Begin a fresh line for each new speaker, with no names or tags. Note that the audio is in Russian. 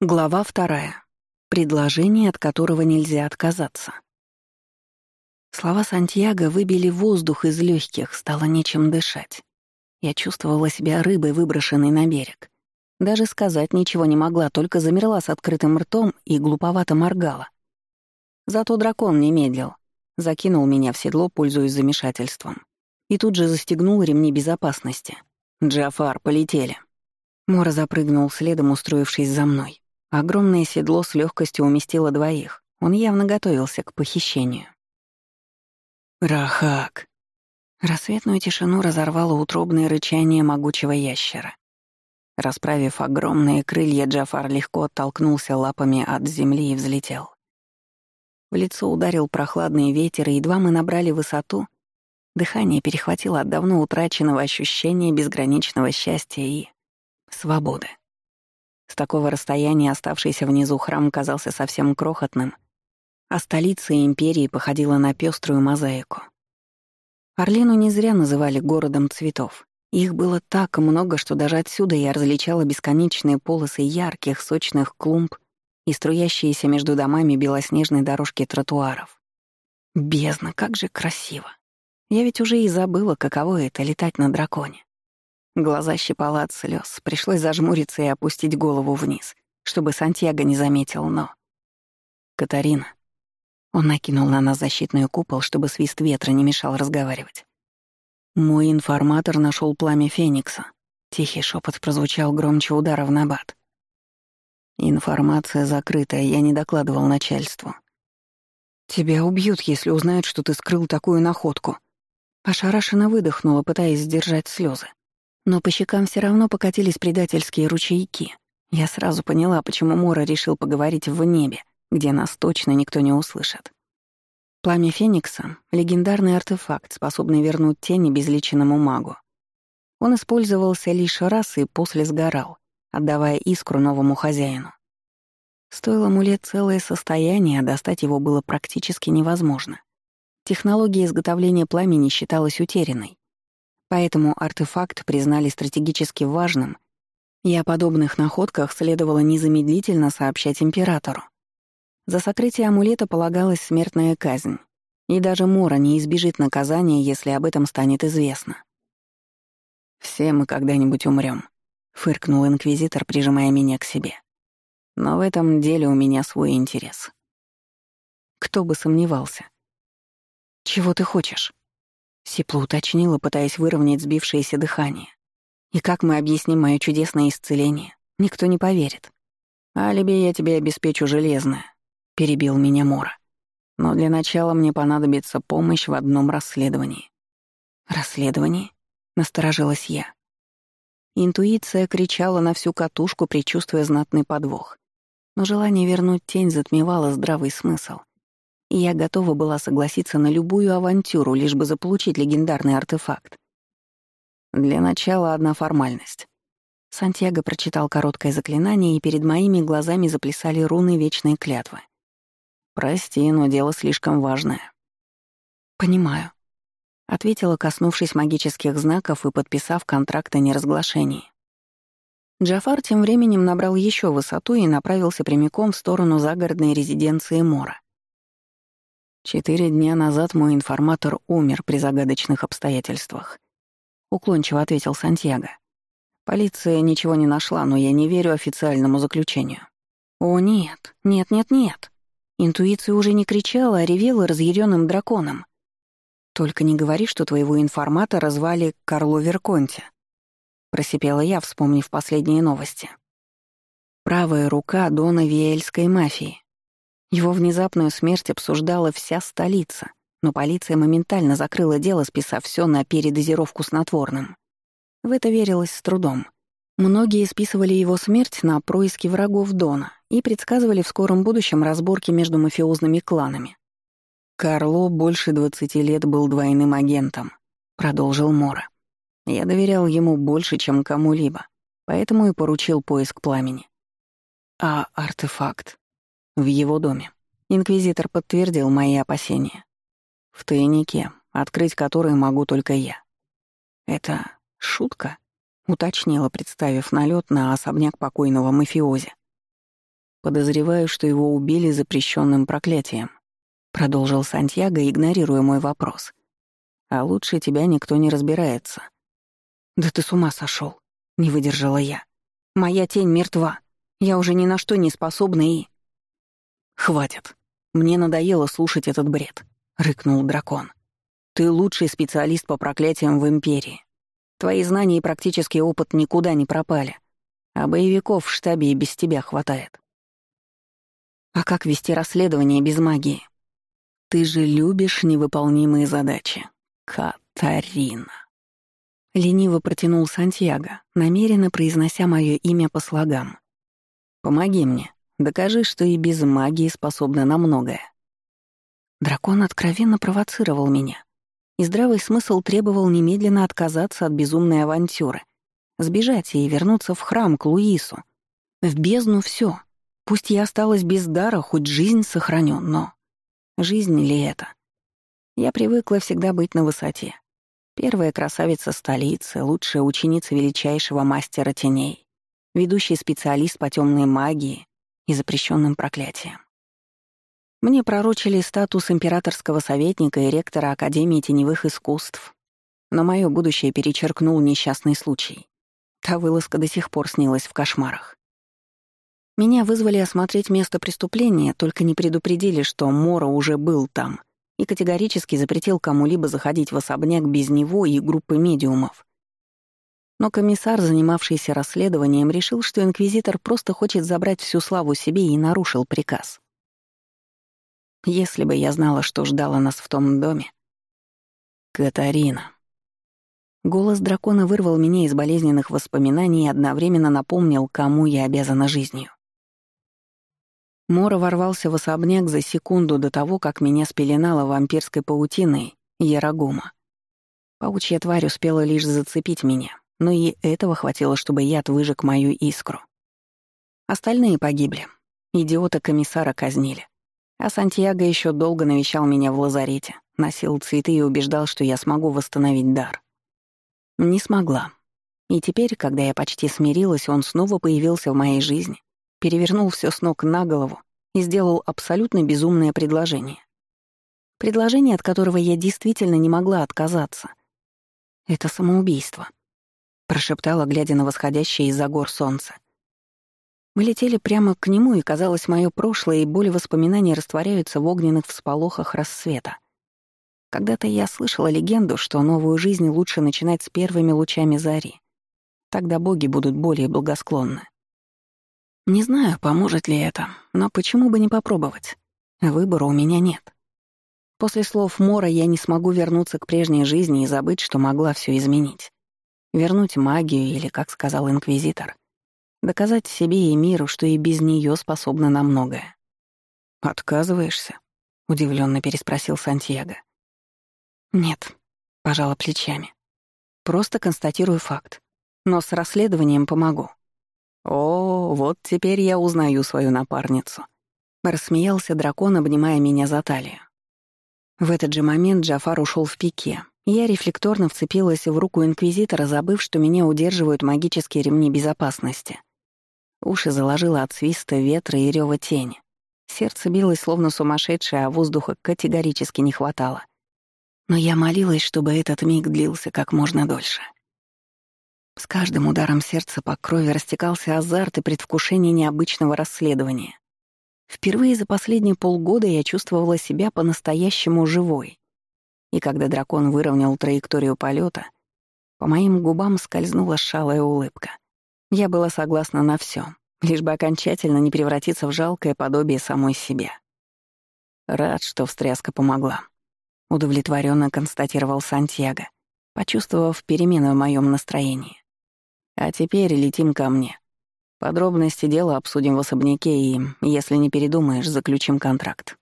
Глава вторая. Предложение, от которого нельзя отказаться. Слова Сантьяго выбили воздух из легких, стало нечем дышать. Я чувствовала себя рыбой, выброшенной на берег. Даже сказать ничего не могла, только замерла с открытым ртом и глуповато моргала. Зато дракон не медлил, закинул меня в седло, пользуясь замешательством. И тут же застегнул ремни безопасности. «Джафар, полетели!» Мора запрыгнул следом, устроившись за мной. Огромное седло с легкостью уместило двоих. Он явно готовился к похищению. «Рахак!» Рассветную тишину разорвало утробное рычание могучего ящера. Расправив огромные крылья, Джафар легко оттолкнулся лапами от земли и взлетел. В лицо ударил прохладный ветер, и едва мы набрали высоту, дыхание перехватило от давно утраченного ощущения безграничного счастья и свободы. С такого расстояния оставшийся внизу храм казался совсем крохотным, а столица империи походила на пеструю мозаику. Орлину не зря называли городом цветов. Их было так много, что даже отсюда я различала бесконечные полосы ярких, сочных клумб и струящиеся между домами белоснежные дорожки тротуаров. Бездна, как же красиво. Я ведь уже и забыла, каково это — летать на драконе. Глаза щипала от слез, пришлось зажмуриться и опустить голову вниз, чтобы Сантьяго не заметил, но... «Катарина». Он накинул на нас защитный купол, чтобы свист ветра не мешал разговаривать. «Мой информатор нашел пламя Феникса». Тихий шепот прозвучал громче удара в набат. «Информация закрытая, я не докладывал начальству». «Тебя убьют, если узнают, что ты скрыл такую находку». Ошарашенно выдохнула, пытаясь сдержать слезы. Но по щекам все равно покатились предательские ручейки. Я сразу поняла, почему Мора решил поговорить в небе, где нас точно никто не услышит. Пламя Феникса — легендарный артефакт, способный вернуть тени безличенному магу. Он использовался лишь раз и после сгорал, отдавая искру новому хозяину. Стоило амулет целое состояние, а достать его было практически невозможно. Технология изготовления пламени считалась утерянной, Поэтому артефакт признали стратегически важным, и о подобных находках следовало незамедлительно сообщать императору. За сокрытие амулета полагалась смертная казнь, и даже Мора не избежит наказания, если об этом станет известно. «Все мы когда-нибудь умрем, фыркнул инквизитор, прижимая меня к себе. «Но в этом деле у меня свой интерес». Кто бы сомневался. «Чего ты хочешь?» Сипло уточнила, пытаясь выровнять сбившееся дыхание. И как мы объясним мое чудесное исцеление? Никто не поверит. «Алиби я тебе обеспечу железное», — перебил меня Мора. «Но для начала мне понадобится помощь в одном расследовании». «Расследование?» — насторожилась я. Интуиция кричала на всю катушку, предчувствуя знатный подвох. Но желание вернуть тень затмевало здравый смысл — и я готова была согласиться на любую авантюру, лишь бы заполучить легендарный артефакт. Для начала одна формальность. Сантьяго прочитал короткое заклинание, и перед моими глазами заплясали руны вечной клятвы. «Прости, но дело слишком важное». «Понимаю», — ответила, коснувшись магических знаков и подписав контракт о неразглашении. Джафар тем временем набрал еще высоту и направился прямиком в сторону загородной резиденции Мора. Четыре дня назад мой информатор умер при загадочных обстоятельствах. Уклончиво ответил Сантьяго. Полиция ничего не нашла, но я не верю официальному заключению. О нет, нет, нет, нет. Интуиция уже не кричала, а ревела разъяренным драконом. Только не говори, что твоего информатора звали Карло Верконте. Просипела я, вспомнив последние новости. Правая рука Дона Виэльской мафии. Его внезапную смерть обсуждала вся столица, но полиция моментально закрыла дело, списав все на передозировку снотворным. В это верилось с трудом. Многие списывали его смерть на происки врагов Дона и предсказывали в скором будущем разборки между мафиозными кланами. «Карло больше двадцати лет был двойным агентом», — продолжил Мора. «Я доверял ему больше, чем кому-либо, поэтому и поручил поиск пламени». «А артефакт?» В его доме. Инквизитор подтвердил мои опасения. В тайнике, открыть который могу только я. Это шутка? Уточнила, представив налет на особняк покойного мафиози. Подозреваю, что его убили запрещенным проклятием. Продолжил Сантьяго, игнорируя мой вопрос. А лучше тебя никто не разбирается. Да ты с ума сошел, не выдержала я. Моя тень мертва. Я уже ни на что не способна и... Хватит. Мне надоело слушать этот бред, рыкнул дракон. Ты лучший специалист по проклятиям в Империи. Твои знания и практический опыт никуда не пропали. А боевиков в штабе и без тебя хватает. А как вести расследование без магии? Ты же любишь невыполнимые задачи. Катарина. Лениво протянул Сантьяго, намеренно произнося мое имя по слогам. «Помоги мне. Докажи, что и без магии способна на многое». Дракон откровенно провоцировал меня, и здравый смысл требовал немедленно отказаться от безумной авантюры, сбежать и вернуться в храм к Луису. В бездну все. Пусть я осталась без дара, хоть жизнь сохраню, но... Жизнь ли это? Я привыкла всегда быть на высоте. Первая красавица столицы, лучшая ученица величайшего мастера теней, ведущий специалист по темной магии и запрещенным проклятиям. Мне пророчили статус императорского советника и ректора Академии теневых искусств, но мое будущее перечеркнул несчастный случай. Та вылазка до сих пор снилась в кошмарах. Меня вызвали осмотреть место преступления, только не предупредили, что Мора уже был там и категорически запретил кому-либо заходить в особняк без него и группы медиумов. Но комиссар, занимавшийся расследованием, решил, что инквизитор просто хочет забрать всю славу себе и нарушил приказ. Если бы я знала, что ждало нас в том доме. Катарина. Голос дракона вырвал меня из болезненных воспоминаний и одновременно напомнил, кому я обязана жизнью. Мора ворвался в особняк за секунду до того, как меня спеленала вампирской паутиной Ярагума. Паучья тварь успела лишь зацепить меня, но и этого хватило, чтобы яд выжег мою искру. Остальные погибли. Идиота-комиссара казнили. А Сантьяго еще долго навещал меня в лазарете, носил цветы и убеждал, что я смогу восстановить дар. Не смогла. И теперь, когда я почти смирилась, он снова появился в моей жизни, перевернул все с ног на голову и сделал абсолютно безумное предложение. Предложение, от которого я действительно не могла отказаться. «Это самоубийство», — прошептала, глядя на восходящее из-за гор солнце. Мы летели прямо к нему, и, казалось, мое прошлое и боли воспоминаний растворяются в огненных всполохах рассвета. Когда-то я слышала легенду, что новую жизнь лучше начинать с первыми лучами зари. Тогда боги будут более благосклонны. Не знаю, поможет ли это, но почему бы не попробовать? Выбора у меня нет. После слов Мора я не смогу вернуться к прежней жизни и забыть, что могла все изменить. Вернуть магию или, как сказал Инквизитор, Доказать себе и миру, что и без нее способна на многое. «Отказываешься?» — удивленно переспросил Сантьяго. «Нет», — пожала плечами. «Просто констатирую факт. Но с расследованием помогу». «О, вот теперь я узнаю свою напарницу», — рассмеялся дракон, обнимая меня за талию. В этот же момент Джафар ушел в пике. Я рефлекторно вцепилась в руку Инквизитора, забыв, что меня удерживают магические ремни безопасности. Уши заложило от свиста ветра и рёва тени. Сердце билось словно сумасшедшее, а воздуха категорически не хватало. Но я молилась, чтобы этот миг длился как можно дольше. С каждым ударом сердца по крови растекался азарт и предвкушение необычного расследования. Впервые за последние полгода я чувствовала себя по-настоящему живой. И когда дракон выровнял траекторию полета, по моим губам скользнула шалая улыбка. Я была согласна на все, лишь бы окончательно не превратиться в жалкое подобие самой себе. Рад, что встряска помогла. Удовлетворенно констатировал Сантьяго, почувствовав перемену в моем настроении. А теперь летим ко мне. Подробности дела обсудим в особняке и, если не передумаешь, заключим контракт.